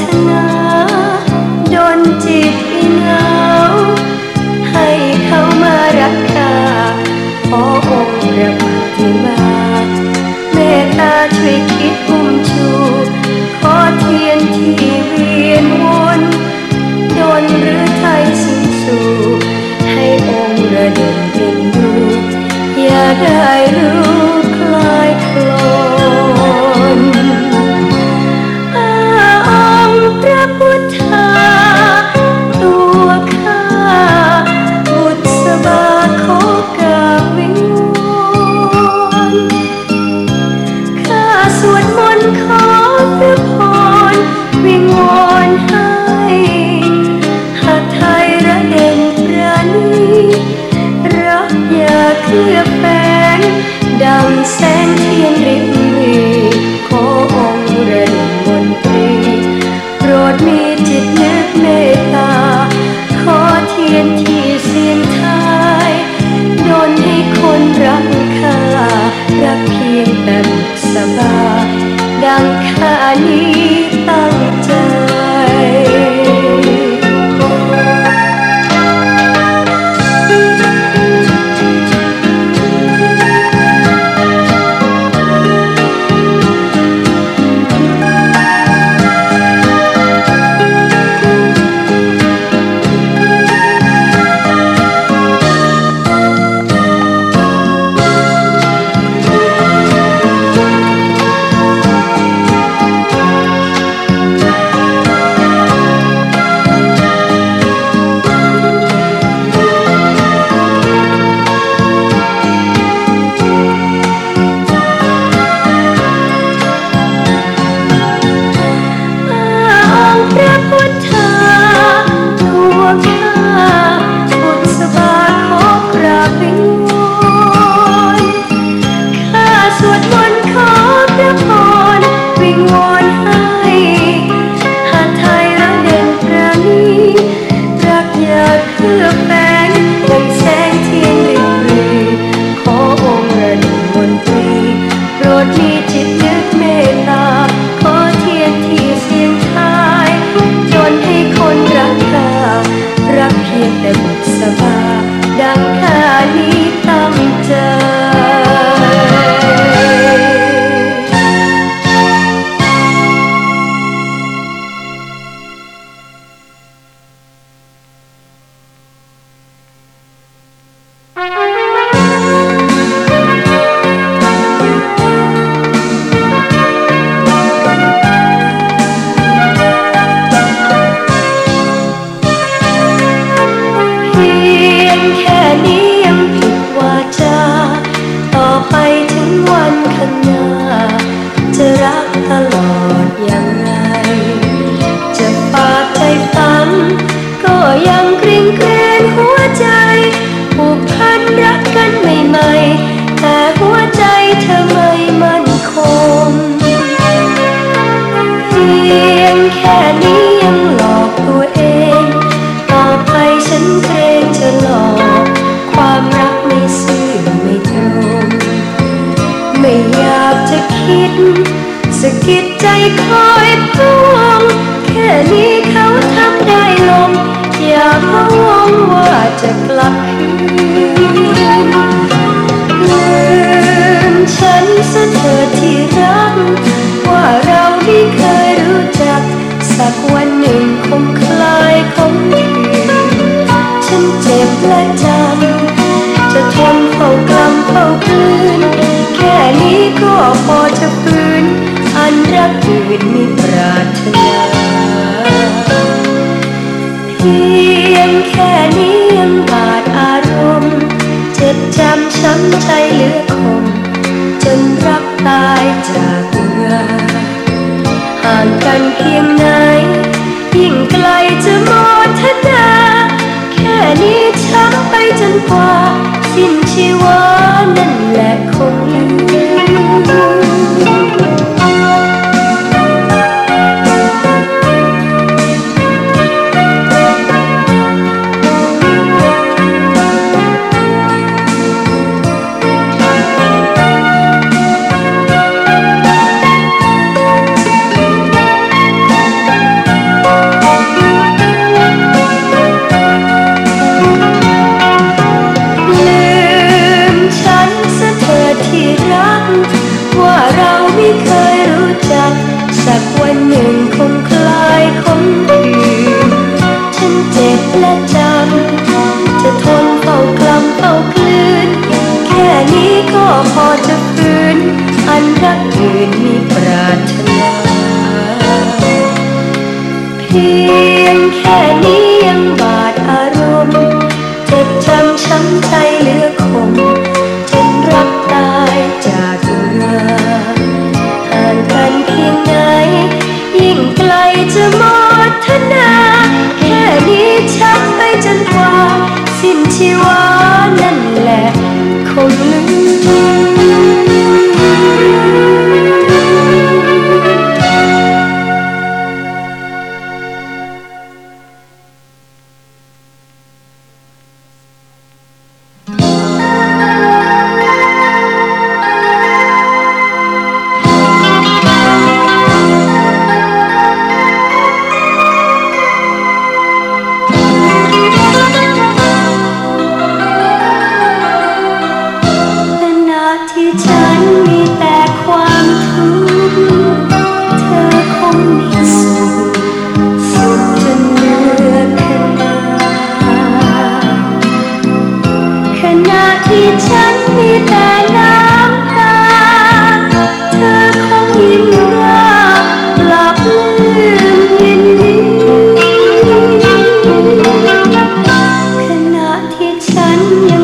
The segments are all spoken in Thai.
ถนา ดนจิต อยท่วงแค่นี้เขาทำได้ลมอย่าพะวงว่าจะกลับลืมฉันซะเธอที่รัก ว่าเราที่เคยรู้จัก สักวันหนึ่งคงคลายคงคืนฉันเจ็บและจำจะทนเฝ้ากลำเฝ้าคืนแค่นี้ก็พอจะปลืานรักจืดมีปราถนาเพียงแค่นี้ ช้ำใจเลือกคง ฉันยัง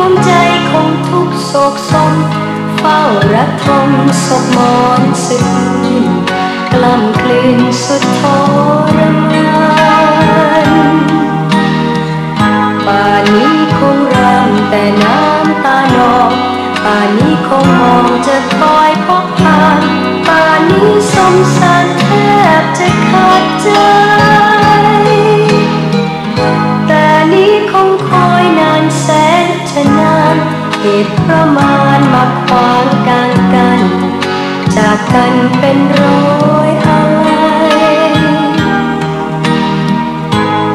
วงใจของทุกโศกสมเฝ้ารักทมศพมอนซึ้งกล้ำกลืนสุดทรมานป่านี้คงรำแต่น้ำตานองป่านี้คงมองจะคอยพบทางป่านี้สมสารแทบจะขาดใจ มานมาขวางกันกัน จากกันเป็นร้อยอะไร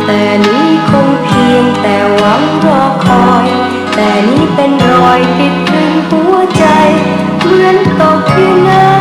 แต่นี้คงเพียงแต่หวังรอคอย แต่นี้เป็นรอยติดถึงหัวใจ เหมือนตกที่น้ำ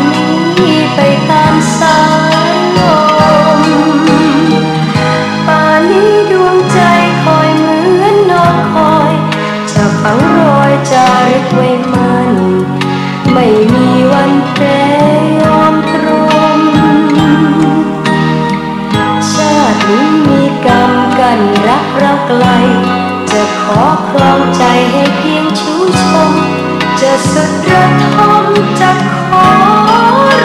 ันรักเราไกล จะขอครองใจให้เพียงชูชม จะสุดระทมจะขอ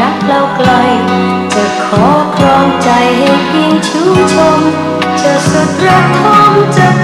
รักเราไกล จะขอครองใจให้เพียงชูชม จะสุดรักทอมจะ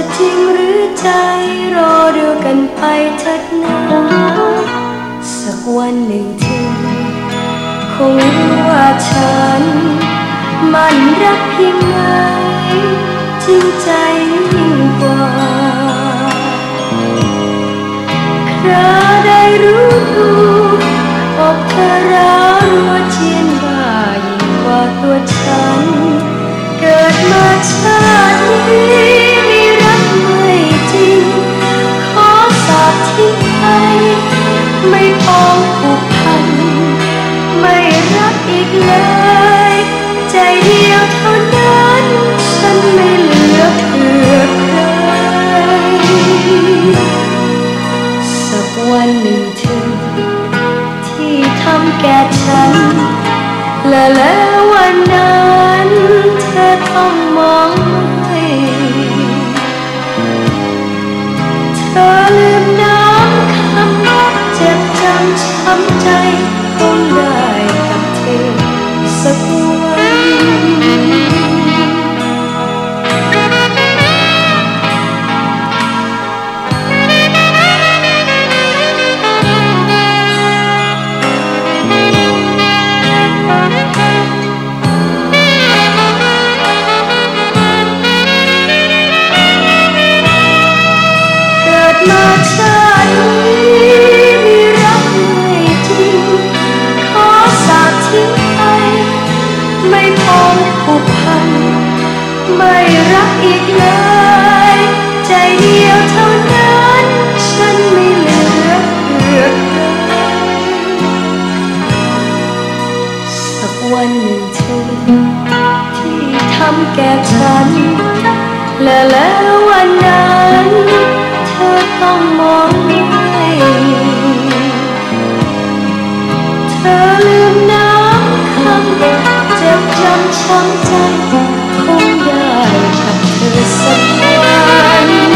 จะจริงหรือใจรอดูกันไปเถิดนะสักวันหนึ่งเธอคงรู้ว่าฉัน มันรักเพียงไหนจริงใจยิ่งกว่าคราได้รู้ตัวอกเธอร้าวรัวเจียนบ่ายิ่งกว่าตัวฉัน เกิดมาชาตินี้ ไม่ปองผูก วันหนึ่งเธอที่ทำแก่ฉัน และแล้ววันนั้นเธอต้องมองไม่เธอลืมน้ำคำเจ็บจำช้ำใจคงได้กับเธอสักวัน